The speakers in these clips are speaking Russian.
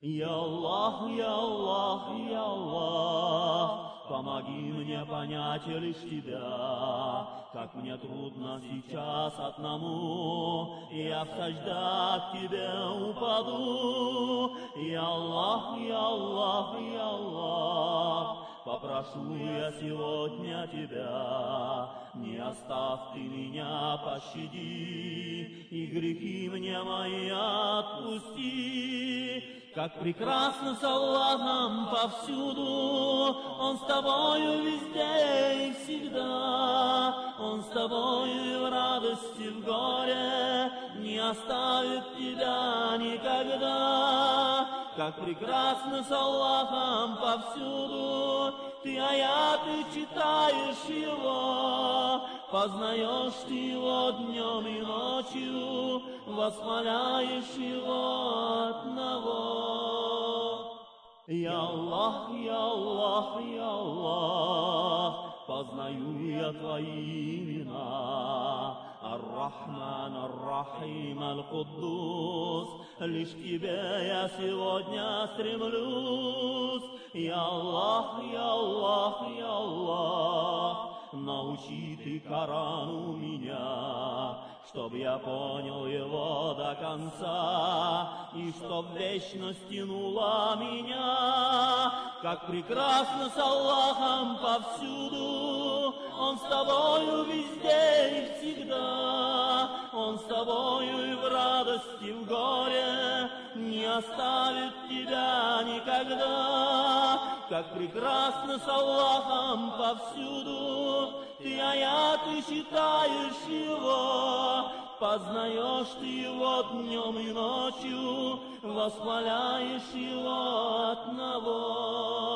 Я Аллах, Я Аллах, Я Аллах, помоги мне понять лишь Тебя, как мне трудно сейчас одному, я в саждах к Тебе упаду. Я Аллах, Я Аллах, Я Аллах, попрошу я сегодня Тебя, не оставь Ты меня, пощади, и грехи мне мои отпусти. Как прекрасно с Аллахом повсюду, Он с тобою везде и всегда, Он с тобою в радости, в горе, не оставит тебя никогда. Как прекрасно с Аллахом повсюду, ты аяты читаешь Его, познаешь ты Его днем и ночью, восхваляешь Его одного. Я Аллах, Я Аллах, Я Аллах, познаю я Твои имена. Ар-Рахман, Ар-Рахим, Аль-Куддус, лишь к Тебе я сегодня стремлюсь. Я Аллах, Я Аллах, Я Аллах, научи Ты Корану меня, чтоб я понял его до конца, и чтоб вечность тянула меня, как прекрасно с Аллахом повсюду, Он с тобою везде и всегда, Он с тобою и в радости, и в горе, не оставит тебя никогда, как прекрасно с Аллахом повсюду, ты аяты читаешь его, познаешь ты его днем и ночью, восхваляешь его одного.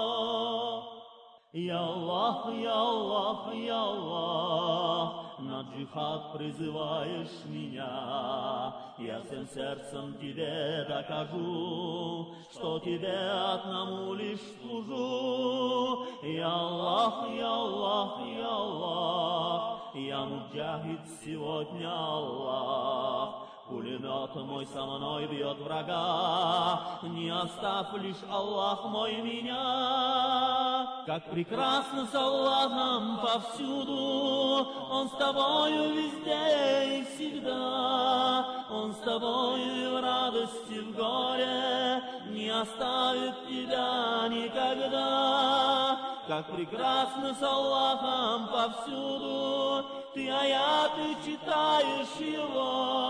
Я Аллах, Я Аллах, Я Аллах, на джихад призываешь меня, я всем сердцем тебе докажу, что тебе одному лишь служу. Я Аллах, Я Аллах, Я Аллах, я муджахид сегодня Аллах. Пулемет мой со мной бьет врага, не оставь лишь Аллах мой меня. Как прекрасно с Аллахом повсюду, Он с тобою везде и всегда, Он с тобою в радости, в горе, не оставит тебя никогда. Как прекрасно с Аллахом повсюду, ты аяты читаешь его,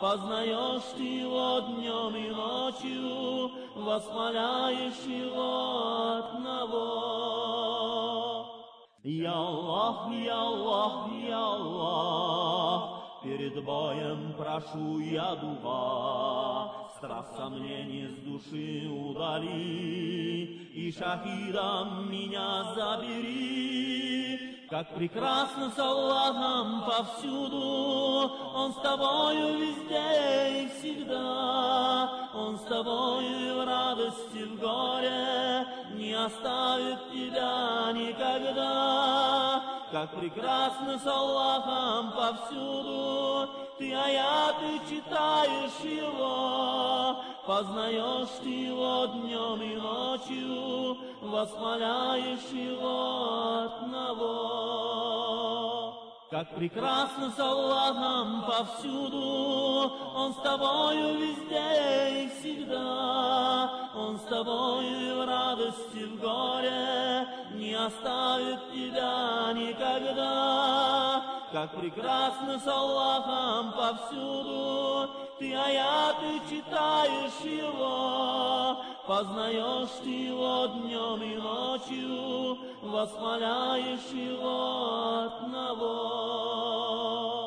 познаешь ты его днем и ночью, восхваляешь его одного. Я Аллах, Я Аллах, Я Аллах, Перед боем прошу я духа, Страх сомнений с души удали, И шахидом меня забери. Как прекрасно с Аллахом повсюду, Он с тобою везде и всегда, Он с тобою в радости, в горе, Не оставит тебя никогда. Как прекрасно с Аллахом повсюду, Ты аяты читаешь Его, Познаешь ты Его днем и ночью, Восхваляешь Его одного. Как прекрасно с Аллахом повсюду, Он с тобою везде и всегда, Он с тобою в радости, в горе, не оставит тебя никогда. Как прекрасно с Аллахом повсюду, ты аяты читаешь Его, познаешь ты Его днем и ночью, восхваляешь Его одного.